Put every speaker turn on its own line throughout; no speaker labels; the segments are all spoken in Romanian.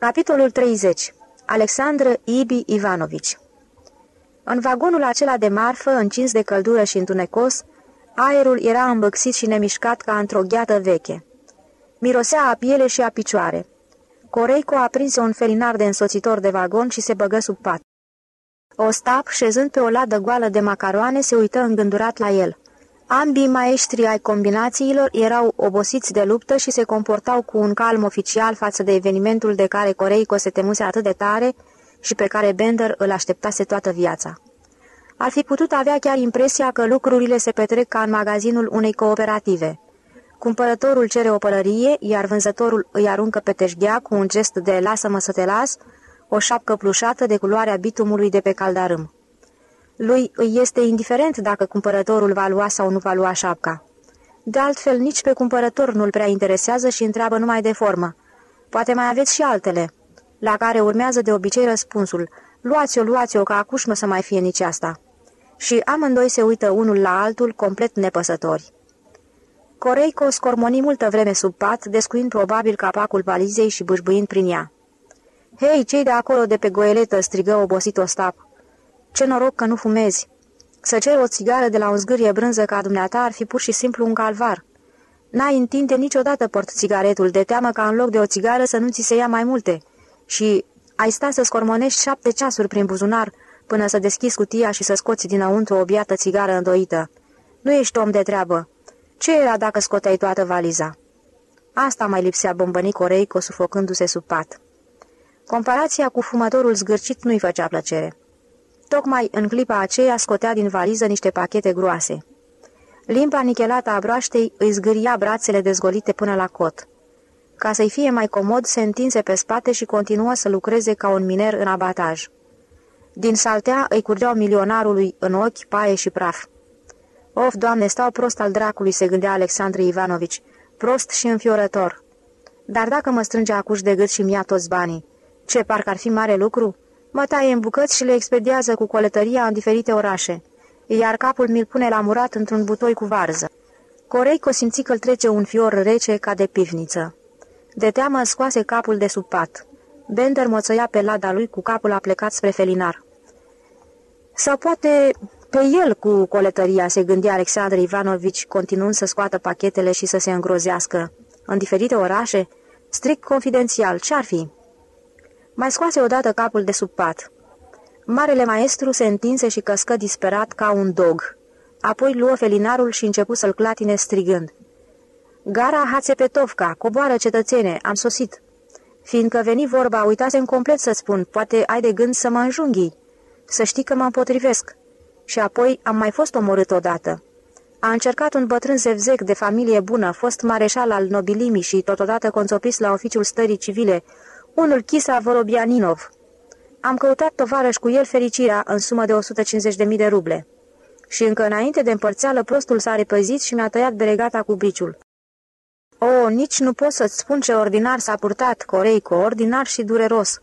Capitolul 30. Alexandru Ibi Ivanovici În vagonul acela de marfă, încins de căldură și întunecos, aerul era îmbăxit și nemișcat ca într-o gheată veche. Mirosea a piele și a picioare. Coreico a prins un felinar de însoțitor de vagon și se băgă sub pat. Ostap, șezând pe o ladă goală de macaroane, se uită îngândurat la el. Ambii maestri ai combinațiilor erau obosiți de luptă și se comportau cu un calm oficial față de evenimentul de care Coreico se temuse atât de tare și pe care Bender îl așteptase toată viața. Ar fi putut avea chiar impresia că lucrurile se petrec ca în magazinul unei cooperative. Cumpărătorul cere o pălărie, iar vânzătorul îi aruncă pe teșghea cu un gest de lasă-mă să te las, o șapcă plușată de culoarea bitumului de pe caldarâm. Lui îi este indiferent dacă cumpărătorul va lua sau nu va lua șapca. De altfel, nici pe cumpărător nu-l prea interesează și întreabă numai de formă. Poate mai aveți și altele, la care urmează de obicei răspunsul, luați-o, luați-o, că acuși să mai fie nici asta. Și amândoi se uită unul la altul, complet nepăsători. Coreico scormoni multă vreme sub pat, descuind probabil capacul valizei și bâșbâind prin ea. Hei, cei de acolo de pe goeletă!" strigă obosit Ostap. Ce noroc că nu fumezi! Să ceri o țigară de la un zgârie brânză ca dumneata ar fi pur și simplu un calvar. N-ai întinde niciodată port țigaretul, de teamă ca în loc de o țigară să nu ți se ia mai multe. Și ai sta să scormonești șapte ceasuri prin buzunar până să deschizi cutia și să scoți dinăuntru o biată țigară îndoită. Nu ești om de treabă. Ce era dacă scoteai toată valiza? Asta mai lipsea bombănic Coreico sufocându-se sub pat. Comparația cu fumătorul zgârcit nu-i făcea plăcere. Tocmai în clipa aceea scotea din valiză niște pachete groase. Limba nichelată a broaștei îi zgâria brațele dezgolite până la cot. Ca să-i fie mai comod, se întinse pe spate și continuă să lucreze ca un miner în abataj. Din saltea îi curgeau milionarului în ochi paie și praf. Of, doamne, stau prost al dracului, se gândea Alexandru Ivanovici, prost și înfiorător. Dar dacă mă strânge acuși de gât și mi-ia toți banii, ce, parcă ar fi mare lucru? Mă taie în bucăți și le expediază cu coletăria în diferite orașe, iar capul mi-l pune la murat într-un butoi cu varză. Coreico simți că-l trece un fior rece ca de pivniță. De teamă scoase capul de sub pat. Bender moțăia pe lada lui cu capul aplecat spre felinar. Sau poate pe el cu coletăria, se gândea Alexandru Ivanovici, continuând să scoată pachetele și să se îngrozească. În diferite orașe? Strict confidențial, ce-ar fi? Mai scoase odată capul de sub pat. Marele maestru se întinse și căscă disperat ca un dog. Apoi luă felinarul și începu să-l clatine strigând. Gara Hațepetovca, coboară cetățene, am sosit. Fiindcă veni vorba, uitasem complet să spun, poate ai de gând să mă înjunghi. Să știi că mă împotrivesc. Și apoi am mai fost omorât odată. A încercat un bătrân zevzec de familie bună, fost mareșal al nobilimii și totodată conțopis la oficiul stării civile, unul Chisa Vorobianinov. Am căutat tovarăș cu el fericirea în sumă de 150.000 de ruble. Și încă înainte de împărțeală, prostul s-a repăzit și mi-a tăiat beregata cu biciul. O, nici nu pot să-ți spun ce ordinar s-a purtat, Coreico, ordinar și dureros.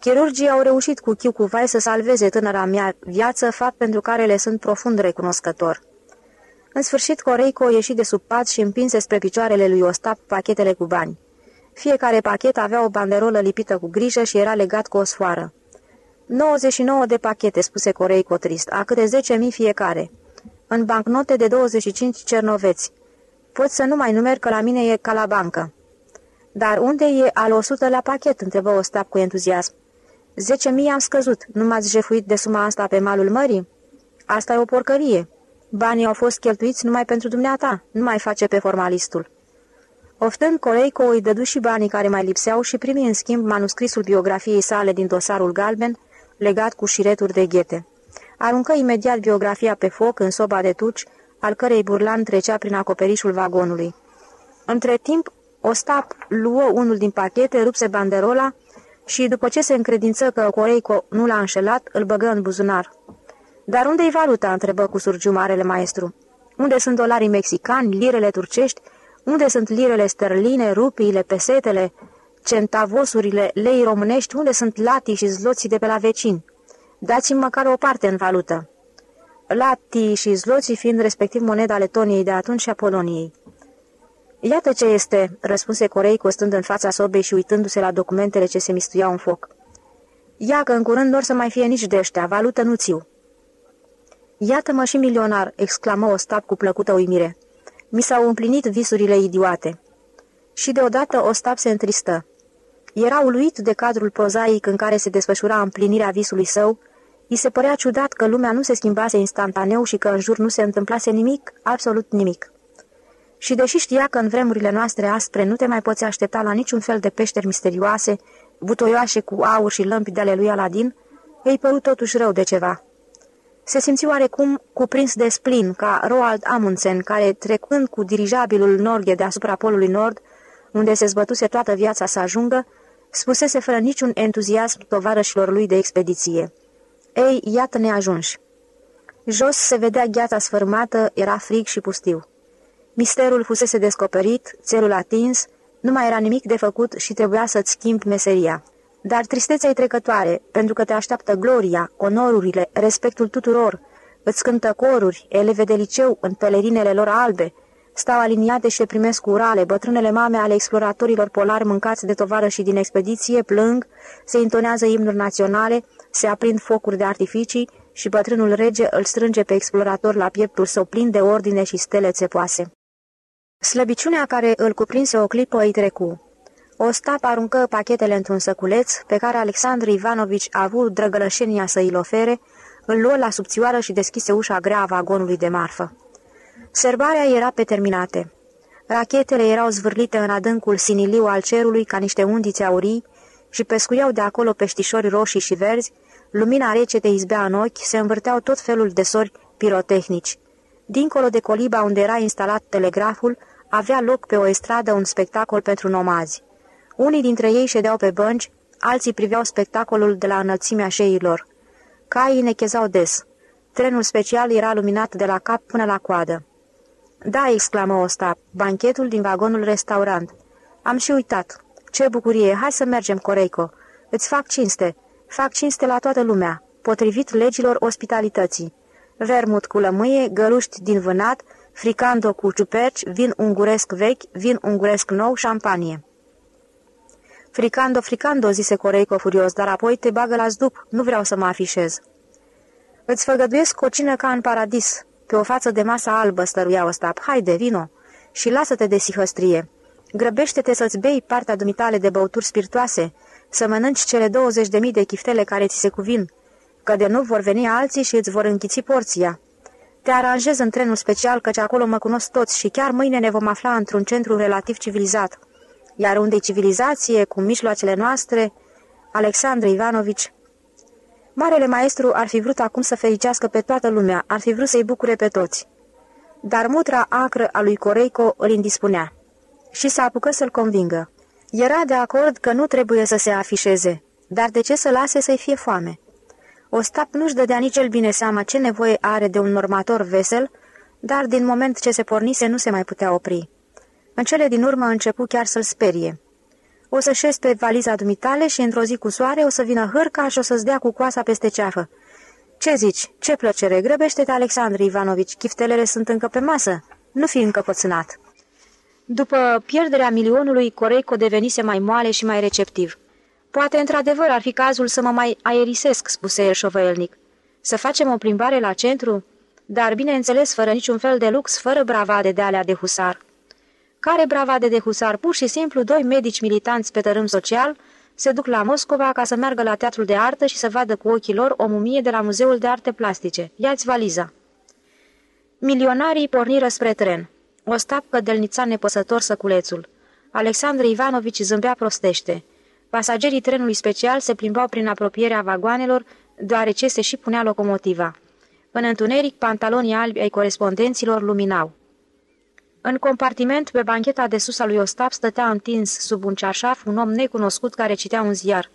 Chirurgii au reușit cu chiu cu vai să salveze tânăra mea viață, fapt pentru care le sunt profund recunoscător. În sfârșit, Coreico ieși de sub pat și împinse spre picioarele lui Ostap pachetele cu bani. Fiecare pachet avea o banderolă lipită cu grijă și era legat cu o sfoară. 99 de pachete, spuse Coreico trist, a câte 10.000 fiecare. În bancnote de 25 cernoveți. Pot să nu mai numeri că la mine e ca la bancă. Dar unde e al 100 la pachet? întrebă Ostap cu entuziasm. 10.000 am scăzut. Nu m-ați jefuit de suma asta pe malul mării? Asta e o porcărie. Banii au fost cheltuiți numai pentru dumneata. Nu mai face pe formalistul. Oftând Coleico îi dădu și banii care mai lipseau și primi în schimb manuscrisul biografiei sale din dosarul galben, legat cu șireturi de ghete. Aruncă imediat biografia pe foc în soba de tuci, al cărei burlan trecea prin acoperișul vagonului. Între timp, Ostap luă unul din pachete, rupse banderola și, după ce se încredință că Coreico nu l-a înșelat, îl băgă în buzunar. Dar unde-i valuta?" întrebă cu surgiu marele maestru. Unde sunt dolarii mexicani, lirele turcești unde sunt lirele sterline, rupiile, pesetele, centavosurile, lei românești? Unde sunt latii și zloții de pe la vecini? Dați-mi măcar o parte în valută. Latii și zloții fiind respectiv moneda Letoniei de atunci și a Poloniei. Iată ce este, răspunse Corei, costând în fața sobei și uitându-se la documentele ce se mistuiau în foc. Ia că în curând nu or să mai fie nici de ăștia, valută nu țiu. Iată-mă și milionar, exclamă Ostap cu plăcută uimire. Mi s-au împlinit visurile idiote. Și deodată Ostap se întristă. Era uluit de cadrul prozaic în care se desfășura împlinirea visului său, îi se părea ciudat că lumea nu se schimbase instantaneu și că în jur nu se întâmplase nimic, absolut nimic. Și deși știa că în vremurile noastre aspre nu te mai poți aștepta la niciun fel de peșteri misterioase, butoioase cu aur și lămpi de ale lui Aladin, îi păru totuși rău de ceva. Se simți oarecum cuprins de splin, ca Roald Amundsen, care, trecând cu dirijabilul Norghe deasupra polului nord, unde se zbătuse toată viața să ajungă, spusese fără niciun entuziasm tovarășilor lui de expediție. Ei, iată ne ajunși. Jos se vedea gheața sfărmată, era frig și pustiu. Misterul fusese descoperit, țelul atins, nu mai era nimic de făcut și trebuia să-ți schimbi meseria. Dar tristețea e trecătoare, pentru că te așteaptă gloria, onorurile, respectul tuturor. Îți cântă coruri, eleve de liceu în pelerinele lor albe, stau aliniate și le primesc urale, bătrânele mame ale exploratorilor polari mâncați de tovară și din expediție plâng, se intonează imnuri naționale, se aprind focuri de artificii și bătrânul rege îl strânge pe explorator la pieptul său plin de ordine și stele țepoase. Slăbiciunea care îl cuprinse o clipă îi trecu. Ostap aruncă pachetele într-un săculeț pe care Alexandru Ivanovici a avut drăgălășenia să îl ofere, îl luă la subțioară și deschise ușa grea a vagonului de marfă. Serbarea era pe terminate. Rachetele erau zvârlite în adâncul siniliu al cerului ca niște undițe aurii și pescuiau de acolo peștișori roșii și verzi, lumina rece de izbea în ochi, se învârteau tot felul de sori pirotehnici. Dincolo de coliba unde era instalat telegraful, avea loc pe o estradă un spectacol pentru nomazi. Unii dintre ei ședeau pe bănci, alții priveau spectacolul de la înălțimea șeilor. Caii nechezau des. Trenul special era luminat de la cap până la coadă. Da," exclamă Ostap, banchetul din vagonul restaurant. Am și uitat. Ce bucurie! Hai să mergem, Coreico. Îți fac cinste. Fac cinste la toată lumea, potrivit legilor ospitalității. Vermut cu lămâie, găluști din vânat, fricando cu ciuperci, vin unguresc vechi, vin unguresc nou, șampanie. Fricando, fricando, zise Coreico furios, dar apoi te bagă la zdup, nu vreau să mă afișez. Îți făgăduiesc cocină ca în paradis. Pe o față de masă albă stăruia Ostap. Haide, vino! Și lasă-te de sihăstrie. Grăbește-te să-ți bei partea dumitale de băuturi spiritoase, să mănânci cele 20 de mii de chiftele care ți se cuvin, că de nu vor veni alții și îți vor închiți porția. Te aranjez în trenul special, căci acolo mă cunosc toți și chiar mâine ne vom afla într-un centru relativ civilizat. Iar unde civilizație, cu mijloacele noastre, Alexandru Ivanovici, Marele maestru ar fi vrut acum să fericească pe toată lumea, ar fi vrut să-i bucure pe toți. Dar mutra acră a lui Coreico îl indispunea și s-a apucat să-l convingă. Era de acord că nu trebuie să se afișeze, dar de ce să lase să-i fie foame? Ostap nu-și dădea nici el bine seama ce nevoie are de un normator vesel, dar din moment ce se pornise nu se mai putea opri. În cele din urmă a început chiar să-l sperie. O să șezi pe valiza dumitale și într-o zi cu soare o să vină hârca și o să-ți dea cu coasa peste ceafă. Ce zici? Ce plăcere! Grăbește-te, Alexandru Ivanovici, chiftelele sunt încă pe masă. Nu fi încăpățânat. După pierderea milionului, Coreico devenise mai moale și mai receptiv. Poate, într-adevăr, ar fi cazul să mă mai aerisesc, spuse el șovăielnic. Să facem o plimbare la centru? Dar, bineînțeles, fără niciun fel de lux, fără bravade de alea de husar. Care bravade de husar, pur și simplu, doi medici militanți pe tărâm social, se duc la Moscova ca să meargă la teatrul de artă și să vadă cu ochii lor o mumie de la Muzeul de Arte Plastice. Ia-ți valiza. Milionarii porniră spre tren. Ostap cădelnița nepăsător săculețul. Alexandru Ivanovici zâmbea prostește. Pasagerii trenului special se plimbau prin apropierea vagoanelor, deoarece se și punea locomotiva. În întuneric, pantalonii albi ai corespondenților luminau. În compartiment, pe bancheta de sus a lui Ostap, stătea întins sub un ceașaf un om necunoscut care citea un ziar.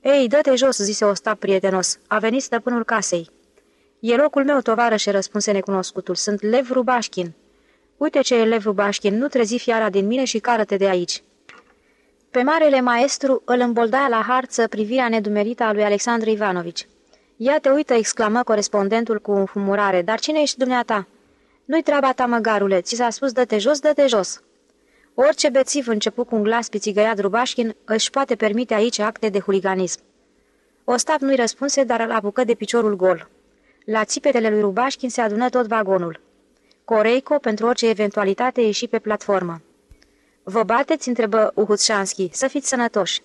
Ei, dă-te jos," zise Ostap prietenos. A venit stăpânul casei." E locul meu, tovarășe," răspunse necunoscutul. Sunt Lev Rubașkin." Uite ce e Lev Rubașkin, nu trezi fiara din mine și cară-te de aici." Pe marele maestru îl îmbolda la harță privirea nedumerită a lui Alexandru Ivanovici. Ia te uită, exclamă corespondentul cu înfumurare, dar cine ești dumneata?" Nu-i treaba ta, măgarule, ți s-a spus dă-te jos, dă-te jos." Orice bețiv început cu un glas pițigăiat Rubașkin își poate permite aici acte de huliganism. Ostap nu-i răspunse, dar îl apucă de piciorul gol. La țipetele lui Rubașkin se adună tot vagonul. Coreico, pentru orice eventualitate, ieși pe platformă. Vă bateți?" întrebă Uhutșanski. Să fiți sănătoși."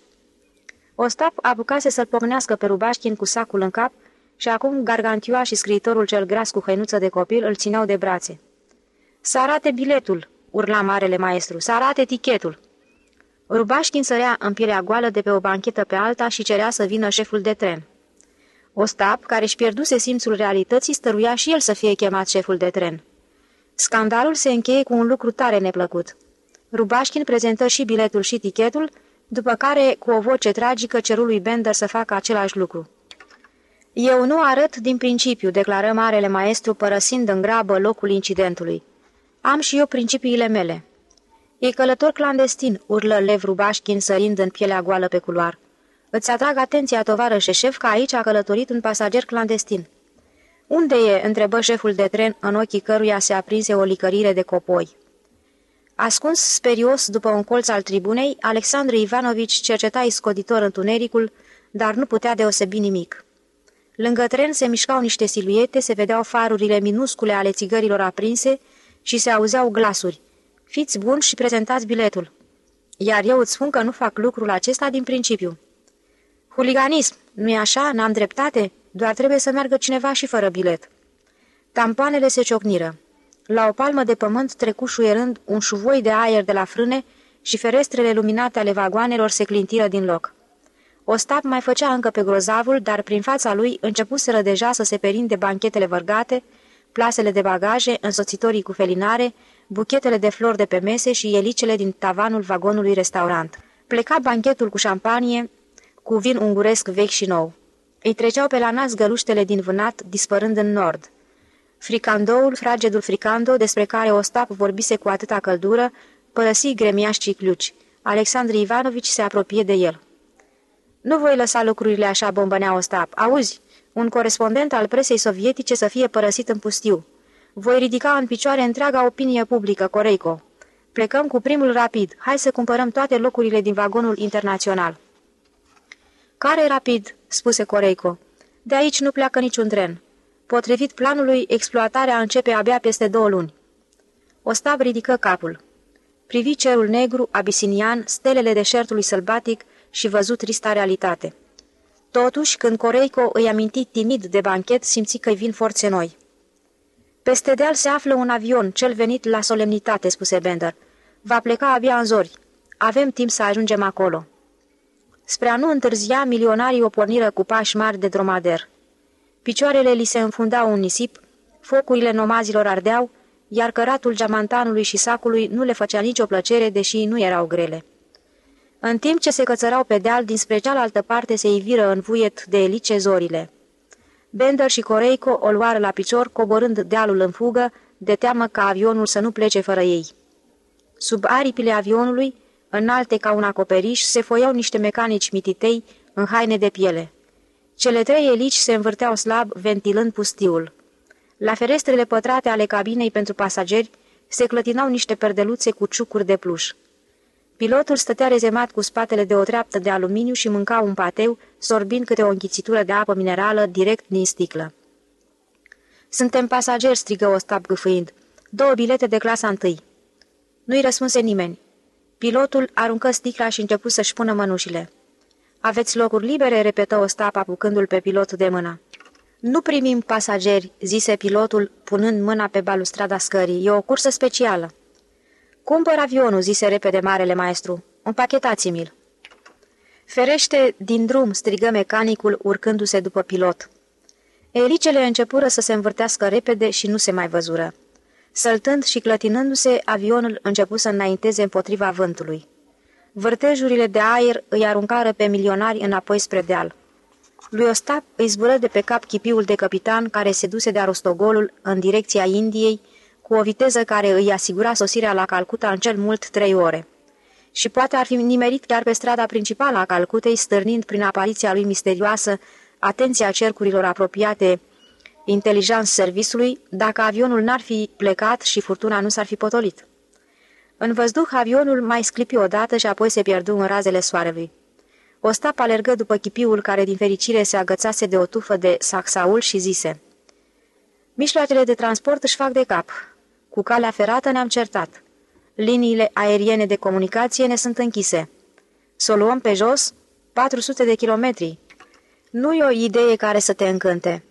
Ostap apucase să-l pocnească pe Rubașkin cu sacul în cap și acum Gargantua și scriitorul cel gras cu hăinuță de copil îl țineau de brațe. Să arate biletul!" urla marele maestru. Să arate etichetul!" Rubașkin sărea în pielea goală de pe o banchetă pe alta și cerea să vină șeful de tren. Ostap, care își pierduse simțul realității, stăruia și el să fie chemat șeful de tren. Scandalul se încheie cu un lucru tare neplăcut. Rubașkin prezentă și biletul și tichetul, după care, cu o voce tragică, ceru lui Bender să facă același lucru. Eu nu arăt din principiu, declară marele maestru, părăsind în grabă locul incidentului. Am și eu principiile mele. E călător clandestin, urlă Lev Rubașkin sărind în pielea goală pe culoar. Îți atrag atenția, tovarășe șef, că aici a călătorit un pasager clandestin. Unde e?" întrebă șeful de tren, în ochii căruia se aprinse o licărire de copoi. Ascuns sperios după un colț al tribunei, Alexandru Ivanovici cerceta iscoditor întunericul, dar nu putea deosebi nimic. Lângă tren se mișcau niște siluete, se vedeau farurile minuscule ale țigărilor aprinse și se auzeau glasuri. Fiți buni și prezentați biletul. Iar eu îți spun că nu fac lucrul acesta din principiu. Huliganism, nu-i așa? N-am dreptate? Doar trebuie să meargă cineva și fără bilet. Tampoanele se ciocniră. La o palmă de pământ trecu șuierând un șuvoi de aer de la frâne și ferestrele luminate ale vagoanelor se clintiră din loc. Ostap mai făcea încă pe grozavul, dar prin fața lui începuseră deja să se perinde banchetele vărgate, plasele de bagaje, însoțitorii cu felinare, buchetele de flori de pe mese și elicele din tavanul vagonului restaurant. Pleca banchetul cu șampanie, cu vin unguresc vechi și nou. Îi treceau pe la nas găluștele din vânat, dispărând în nord. Fricandoul, fragedul fricando, despre care Ostap vorbise cu atâta căldură, părăsi gremiaș cicluci. Alexandru Ivanovici se apropie de el. Nu voi lăsa lucrurile așa, bombănea Ostap. Auzi, un corespondent al presei sovietice să fie părăsit în pustiu. Voi ridica în picioare întreaga opinie publică, Coreico. Plecăm cu primul rapid. Hai să cumpărăm toate locurile din vagonul internațional. Care rapid?" spuse Coreico. De aici nu pleacă niciun tren. Potrivit planului, exploatarea începe abia peste două luni. Ostav ridică capul. Privi cerul negru, abisinian, stelele deșertului sălbatic și văzut trista realitate. Totuși, când Coreico îi aminti timid de banchet, simți că-i vin forțe noi. Peste deal se află un avion, cel venit la solemnitate, spuse Bender. Va pleca abia în zori. Avem timp să ajungem acolo. Spre a nu întârzia, milionarii o porniră cu pași mari de dromader. Picioarele li se înfundau în nisip, focurile nomazilor ardeau, iar căratul geamantanului și sacului nu le făcea nicio plăcere, deși nu erau grele. În timp ce se cățărau pe deal, dinspre cealaltă parte se iviră în vuiet de elice zorile. Bender și Coreico o luară la picior, coborând dealul în fugă, de teamă ca avionul să nu plece fără ei. Sub aripile avionului, înalte ca un acoperiș, se foiau niște mecanici mititei în haine de piele. Cele trei elici se învârteau slab, ventilând pustiul. La ferestrele pătrate ale cabinei pentru pasageri se clătinau niște perdeluțe cu ciucuri de pluș. Pilotul stătea rezemat cu spatele de o treaptă de aluminiu și mânca un pateu, sorbind câte o închițitură de apă minerală direct din sticlă. Suntem pasageri," strigă Ostap gâfâind. Două bilete de clasa întâi." Nu-i răspunse nimeni. Pilotul aruncă sticla și început să-și pună mănușile. Aveți locuri libere?" repetă Ostap apucându-l pe pilot de mână. Nu primim pasageri," zise pilotul, punând mâna pe balustrada scării. E o cursă specială." Cumpăr avionul," zise repede marele maestru. Împachetați-mi-l." Ferește din drum," strigă mecanicul, urcându-se după pilot. Elicele începură să se învârtească repede și nu se mai văzură. Săltând și clătinându-se, avionul început să înainteze împotriva vântului. Vârtejurile de aer îi aruncară pe milionari înapoi spre deal. Lui Ostap îi zbură de pe cap chipiul de capitan care se duse de Arostogolul în direcția Indiei, cu o viteză care îi asigura sosirea la Calcuta în cel mult trei ore. Și poate ar fi nimerit chiar pe strada principală a Calcutei, stârnind prin apariția lui misterioasă atenția cercurilor apropiate inteligenț servisului, dacă avionul n-ar fi plecat și furtuna nu s-ar fi potolit. În văzduh, avionul mai sclipi odată și apoi se pierdu în razele soarelui. Ostap alergă după chipiul care din fericire se agățase de o tufă de saxaul și zise Mișloacele de transport își fac de cap. Cu calea ferată ne-am certat. Liniile aeriene de comunicație ne sunt închise. Să o luăm pe jos? 400 de kilometri. Nu e o idee care să te încânte.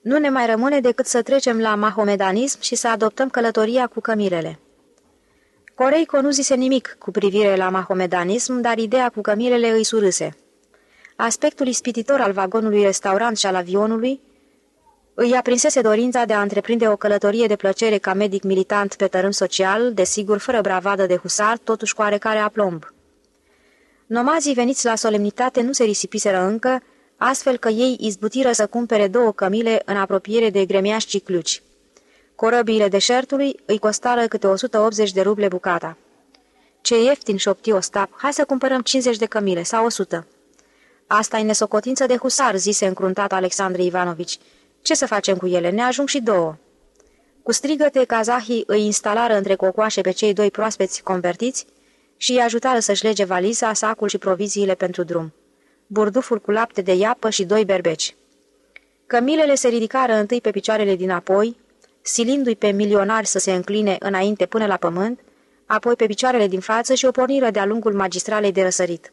Nu ne mai rămâne decât să trecem la mahomedanism și să adoptăm călătoria cu cămirele. Coreico nu zise nimic cu privire la mahomedanism, dar ideea cu cămirele îi surâse. Aspectul ispititor al vagonului restaurant și al avionului îi aprinsese dorința de a întreprinde o călătorie de plăcere ca medic militant pe tărâm social, desigur fără bravadă de husar, totuși cu oarecare aplomb. Nomazii veniți la solemnitate nu se risipiseră încă, astfel că ei izbutiră să cumpere două cămile în apropiere de gremiași cicluci. Corăbiile deșertului îi costară câte 180 de ruble bucata. Ce ieftin, șopti Ostap, hai să cumpărăm 50 de cămile sau 100. Asta e nesocotință de husar, zise încruntat Alexandru Ivanovici. Ce să facem cu ele? Ne ajung și două. Cu strigăte, kazahii îi instalară între cocoașe pe cei doi proaspeți convertiți și îi ajutară să-și lege valiza, sacul și proviziile pentru drum. Burduful cu lapte de iapă și doi berbeci. Cămilele se ridicară întâi pe picioarele din apoi, silindu-i pe milionari să se încline înainte până la pământ, apoi pe picioarele din față și o porniră de-a lungul magistralei de răsărit.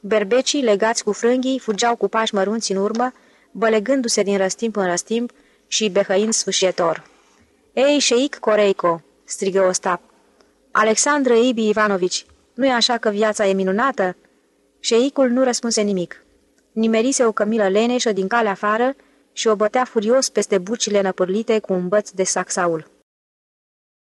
Berbecii, legați cu frânghii, fugeau cu pași mărunți în urmă, bălegându-se din răstimp în răstimp și behăind sfâșietor. Ei, șeic Coreico!" strigă Ostap. Alexandru Ibi Ivanovici, nu-i așa că viața e minunată?" Șeicul nu răspunse nimic. Nimerise o cămilă leneșă din calea afară și o bătea furios peste bucile năpârlite cu un băț de saxaul.